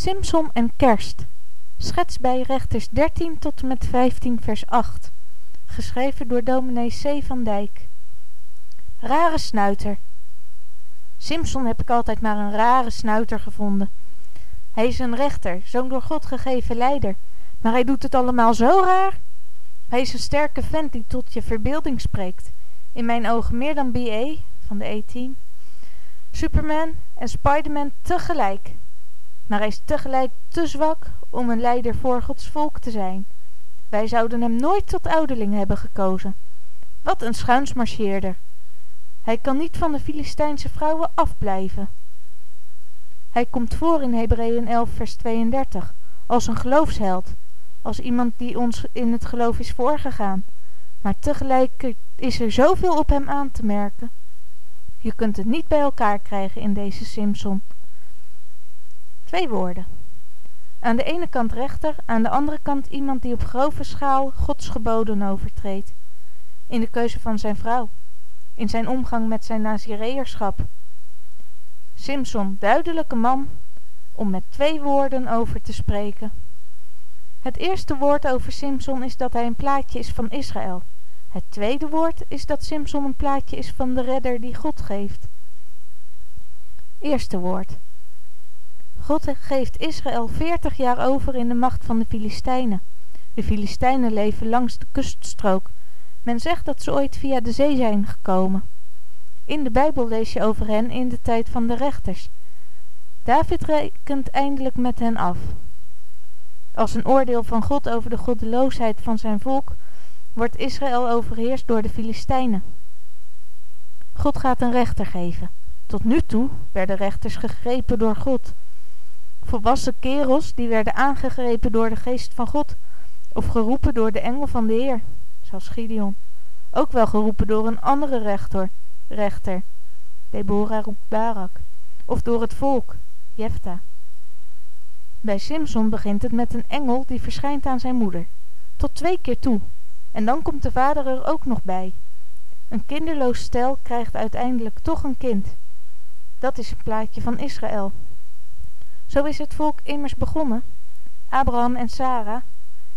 Simson en kerst. Schets bij rechters 13 tot en met 15 vers 8. Geschreven door dominee C. van Dijk. Rare snuiter. Simson heb ik altijd maar een rare snuiter gevonden. Hij is een rechter, zo'n door God gegeven leider. Maar hij doet het allemaal zo raar. Hij is een sterke vent die tot je verbeelding spreekt. In mijn ogen meer dan B.A. van de E-team. Superman en Spiderman tegelijk. Maar hij is tegelijk te zwak om een leider voor Gods volk te zijn. Wij zouden hem nooit tot ouderling hebben gekozen. Wat een schuinsmarcheerder. Hij kan niet van de Filistijnse vrouwen afblijven. Hij komt voor in Hebreeën 11 vers 32 als een geloofsheld, als iemand die ons in het geloof is voorgegaan. Maar tegelijk is er zoveel op hem aan te merken. Je kunt het niet bij elkaar krijgen in deze Simson. Twee woorden. Aan de ene kant rechter, aan de andere kant iemand die op grove schaal Gods geboden overtreedt. In de keuze van zijn vrouw. In zijn omgang met zijn nazireërschap. Simson, duidelijke man, om met twee woorden over te spreken. Het eerste woord over Simson is dat hij een plaatje is van Israël. Het tweede woord is dat Simson een plaatje is van de redder die God geeft. Eerste woord. God geeft Israël veertig jaar over in de macht van de Filistijnen. De Filistijnen leven langs de kuststrook. Men zegt dat ze ooit via de zee zijn gekomen. In de Bijbel lees je over hen in de tijd van de rechters. David rekent eindelijk met hen af. Als een oordeel van God over de goddeloosheid van zijn volk wordt Israël overheerst door de Filistijnen. God gaat een rechter geven. Tot nu toe werden rechters gegrepen door God. Volwassen kerels die werden aangegrepen door de geest van God of geroepen door de engel van de Heer, zoals Gideon. Ook wel geroepen door een andere rechter, rechter, Deborah roept Barak, of door het volk, Jefta. Bij Simson begint het met een engel die verschijnt aan zijn moeder, tot twee keer toe, en dan komt de vader er ook nog bij. Een kinderloos stel krijgt uiteindelijk toch een kind. Dat is een plaatje van Israël. Zo is het volk immers begonnen. Abraham en Sarah,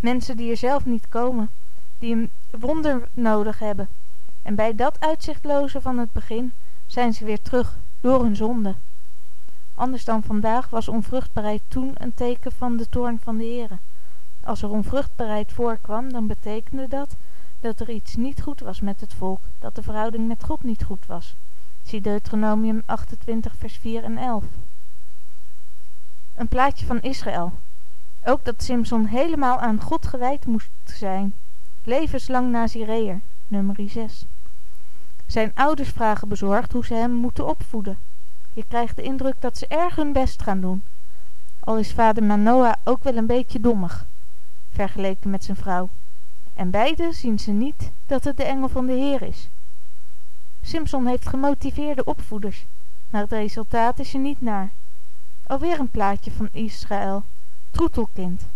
mensen die er zelf niet komen, die een wonder nodig hebben. En bij dat uitzichtloze van het begin zijn ze weer terug, door hun zonde. Anders dan vandaag was onvruchtbaarheid toen een teken van de toorn van de Heere. Als er onvruchtbaarheid voorkwam, dan betekende dat dat er iets niet goed was met het volk, dat de verhouding met God niet goed was. Zie Deuteronomium 28 vers 4 en 11. Een plaatje van Israël. Ook dat Simson helemaal aan God gewijd moest zijn. Levenslang Nazireër, nummer 6. Zijn ouders vragen bezorgd hoe ze hem moeten opvoeden. Je krijgt de indruk dat ze erg hun best gaan doen. Al is vader Manoah ook wel een beetje dommig, vergeleken met zijn vrouw. En beide zien ze niet dat het de engel van de Heer is. Simson heeft gemotiveerde opvoeders, maar het resultaat is er niet naar. Alweer een plaatje van Israël. Troetelkind.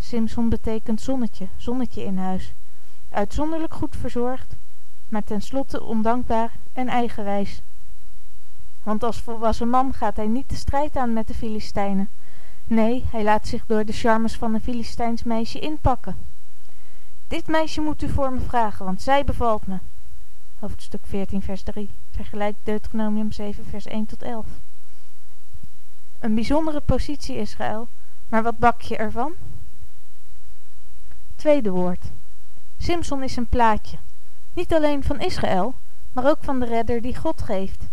Simson betekent zonnetje, zonnetje in huis. Uitzonderlijk goed verzorgd, maar tenslotte ondankbaar en eigenwijs. Want als volwassen man gaat hij niet de strijd aan met de Filistijnen. Nee, hij laat zich door de charmes van een Filistijns meisje inpakken. Dit meisje moet u voor me vragen, want zij bevalt me. Hoofdstuk 14 vers 3. Vergelijk Deuteronomium 7 vers 1 tot 11. Een bijzondere positie Israël, maar wat bak je ervan? Tweede woord. Simson is een plaatje. Niet alleen van Israël, maar ook van de redder die God geeft.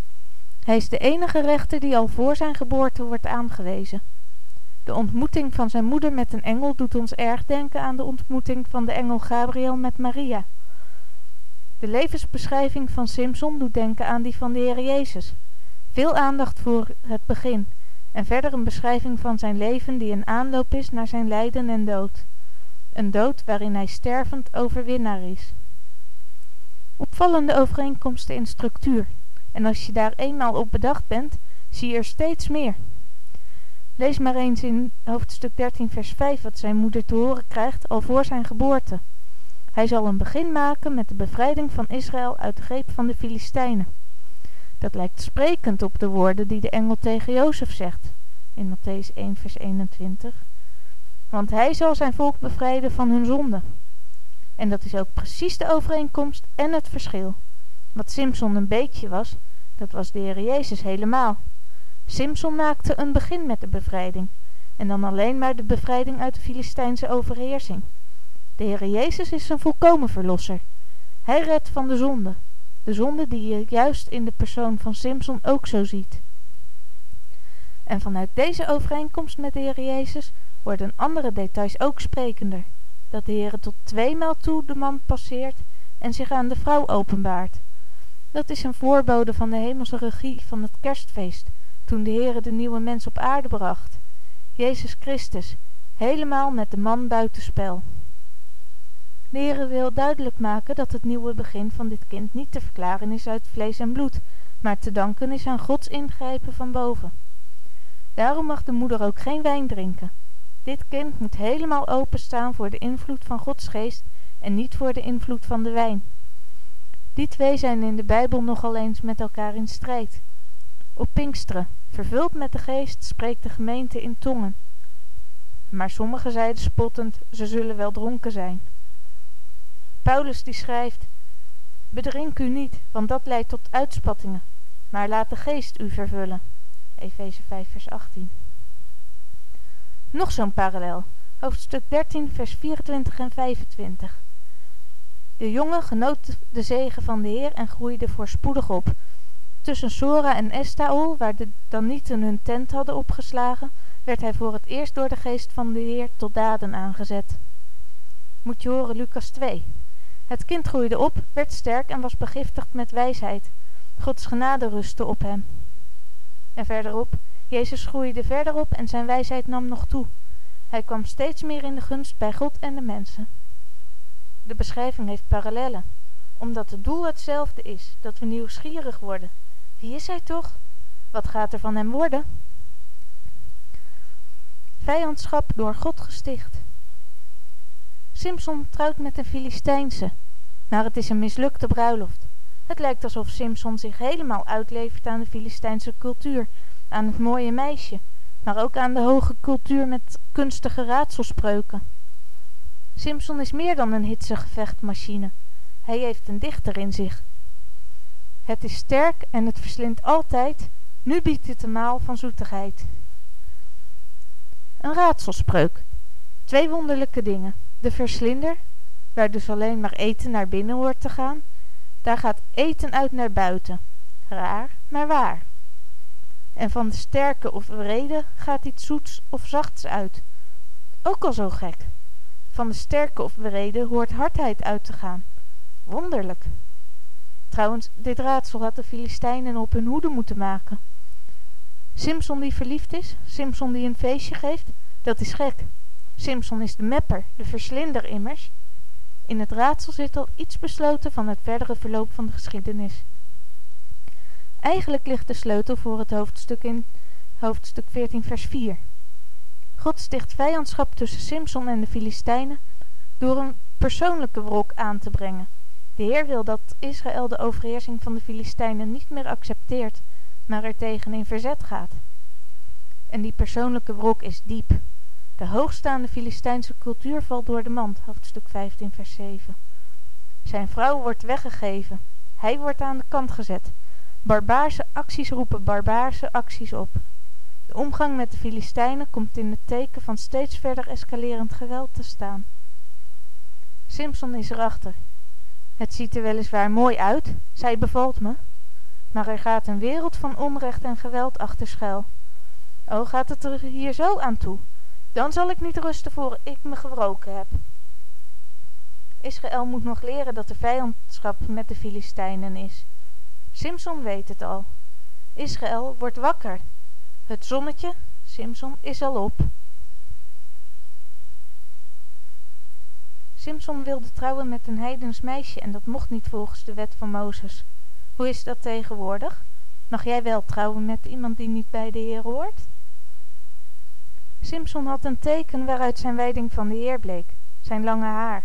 Hij is de enige rechter die al voor zijn geboorte wordt aangewezen. De ontmoeting van zijn moeder met een engel doet ons erg denken aan de ontmoeting van de engel Gabriel met Maria. De levensbeschrijving van Simson doet denken aan die van de Heer Jezus. Veel aandacht voor het begin en verder een beschrijving van zijn leven die een aanloop is naar zijn lijden en dood. Een dood waarin hij stervend overwinnaar is. Opvallende overeenkomsten in structuur. En als je daar eenmaal op bedacht bent, zie je er steeds meer. Lees maar eens in hoofdstuk 13 vers 5 wat zijn moeder te horen krijgt al voor zijn geboorte. Hij zal een begin maken met de bevrijding van Israël uit de greep van de Filistijnen. Dat lijkt sprekend op de woorden die de engel tegen Jozef zegt. in Matthäus 1 vers 21. Want hij zal zijn volk bevrijden van hun zonde. En dat is ook precies de overeenkomst en het verschil. Wat Simson een beetje was, dat was de Heer Jezus helemaal. Simson maakte een begin met de bevrijding. En dan alleen maar de bevrijding uit de Filistijnse overheersing. De Heer Jezus is een volkomen verlosser. Hij redt van de zonde. De zonde die je juist in de persoon van Simson ook zo ziet. En vanuit deze overeenkomst met de Heer Jezus worden andere details ook sprekender. Dat de Heer tot tweemaal toe de man passeert en zich aan de vrouw openbaart. Dat is een voorbode van de hemelse regie van het kerstfeest, toen de Heere de nieuwe mens op aarde bracht. Jezus Christus, helemaal met de man buitenspel. Heere wil duidelijk maken dat het nieuwe begin van dit kind niet te verklaren is uit vlees en bloed, maar te danken is aan Gods ingrijpen van boven. Daarom mag de moeder ook geen wijn drinken. Dit kind moet helemaal openstaan voor de invloed van Gods geest en niet voor de invloed van de wijn. Die twee zijn in de Bijbel nogal eens met elkaar in strijd. Op Pinksteren, vervuld met de geest, spreekt de gemeente in tongen. Maar sommigen zeiden spottend, ze zullen wel dronken zijn. Paulus die schrijft, bedrink u niet, want dat leidt tot uitspattingen, maar laat de geest u vervullen. Efeze 5 vers 18. Nog zo'n parallel, hoofdstuk 13 vers 24 en 25. De jongen genoot de zegen van de Heer en groeide voorspoedig op. Tussen Sora en Estaol, waar de Danieten hun tent hadden opgeslagen, werd hij voor het eerst door de geest van de Heer tot daden aangezet. Moet je horen Lucas 2. Het kind groeide op, werd sterk en was begiftigd met wijsheid. Gods genade rustte op hem. En verderop, Jezus groeide verder op en zijn wijsheid nam nog toe. Hij kwam steeds meer in de gunst bij God en de mensen. De beschrijving heeft parallellen, omdat het doel hetzelfde is, dat we nieuwsgierig worden. Wie is hij toch? Wat gaat er van hem worden? Vijandschap door God gesticht. Simson trouwt met een Filistijnse, maar het is een mislukte bruiloft. Het lijkt alsof Simson zich helemaal uitlevert aan de Filistijnse cultuur, aan het mooie meisje, maar ook aan de hoge cultuur met kunstige raadselspreuken. Simson is meer dan een hitsige vechtmachine. Hij heeft een dichter in zich. Het is sterk en het verslindt altijd. Nu biedt het een maal van zoetigheid. Een raadselspreuk. Twee wonderlijke dingen. De verslinder, waar dus alleen maar eten naar binnen hoort te gaan. Daar gaat eten uit naar buiten. Raar, maar waar. En van de sterke of wrede gaat iets zoets of zachts uit. Ook al zo gek. Van de sterke of wrede hoort hardheid uit te gaan. Wonderlijk. Trouwens, dit raadsel had de Filistijnen op hun hoede moeten maken. Simson die verliefd is, Simson die een feestje geeft, dat is gek. Simson is de mepper, de verslinder immers. In het raadsel zit al iets besloten van het verdere verloop van de geschiedenis. Eigenlijk ligt de sleutel voor het hoofdstuk in hoofdstuk 14 vers 4. God sticht vijandschap tussen Simson en de Filistijnen door een persoonlijke wrok aan te brengen. De Heer wil dat Israël de overheersing van de Filistijnen niet meer accepteert, maar er tegen in verzet gaat. En die persoonlijke wrok is diep. De hoogstaande Filistijnse cultuur valt door de mand, hoofdstuk 15 vers 7. Zijn vrouw wordt weggegeven. Hij wordt aan de kant gezet. Barbaarse acties roepen barbaarse acties op. De omgang met de Filistijnen komt in het teken van steeds verder escalerend geweld te staan. Simson is erachter. Het ziet er weliswaar mooi uit, zij bevalt me, maar er gaat een wereld van onrecht en geweld achter schuil. O, gaat het er hier zo aan toe, dan zal ik niet rusten voor ik me gewroken heb. Israël moet nog leren dat er vijandschap met de Filistijnen is. Simson weet het al. Israël wordt wakker het zonnetje, Simson, is al op. Simson wilde trouwen met een heidens meisje en dat mocht niet volgens de wet van Mozes. Hoe is dat tegenwoordig? Mag jij wel trouwen met iemand die niet bij de Heer hoort? Simson had een teken waaruit zijn wijding van de Heer bleek, zijn lange haar.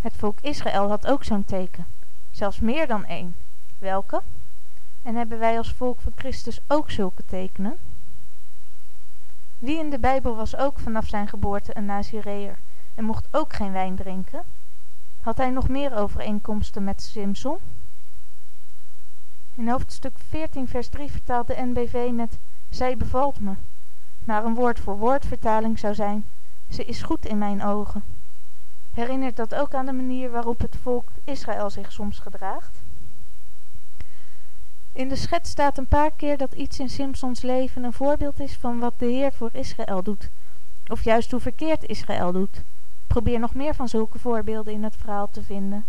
Het volk Israël had ook zo'n teken, zelfs meer dan één. Welke? En hebben wij als volk van Christus ook zulke tekenen? wie in de bijbel was ook vanaf zijn geboorte een nazireër en mocht ook geen wijn drinken had hij nog meer overeenkomsten met simson in hoofdstuk 14 vers 3 vertaalt de nbv met zij bevalt me maar een woord voor woord vertaling zou zijn ze is goed in mijn ogen. Herinnert dat ook aan de manier waarop het volk israël zich soms gedraagt? In de schets staat een paar keer dat iets in simsons leven een voorbeeld is van wat de heer voor israël doet of juist hoe verkeerd israël doet. Probeer nog meer van zulke voorbeelden in het verhaal te vinden.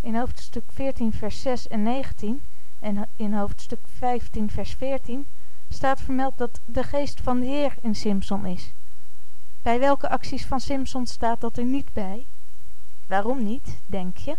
In hoofdstuk 14 vers 6 en 19 en in hoofdstuk 15 vers 14 staat vermeld dat de geest van de heer in simson is. Bij welke acties van simson staat dat er niet bij? Waarom niet denk je